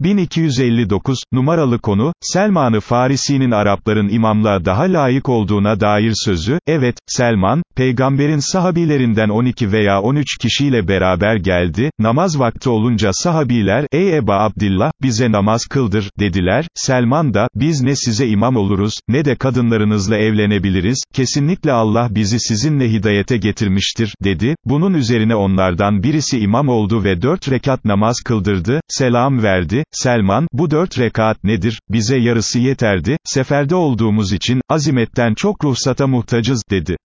1259, numaralı konu, Selman-ı Farisi'nin Arapların imamlığa daha layık olduğuna dair sözü, evet, Selman, peygamberin sahabilerinden 12 veya 13 kişiyle beraber geldi, namaz vakti olunca sahabiler, ey Eba Abdillah, bize namaz kıldır, dediler, Selman da, biz ne size imam oluruz, ne de kadınlarınızla evlenebiliriz, kesinlikle Allah bizi sizinle hidayete getirmiştir, dedi, bunun üzerine onlardan birisi imam oldu ve dört rekat namaz kıldırdı, selam verdi, Selman, bu dört rekat nedir, bize yarısı yeterdi, seferde olduğumuz için, azimetten çok ruhsata muhtacız, dedi.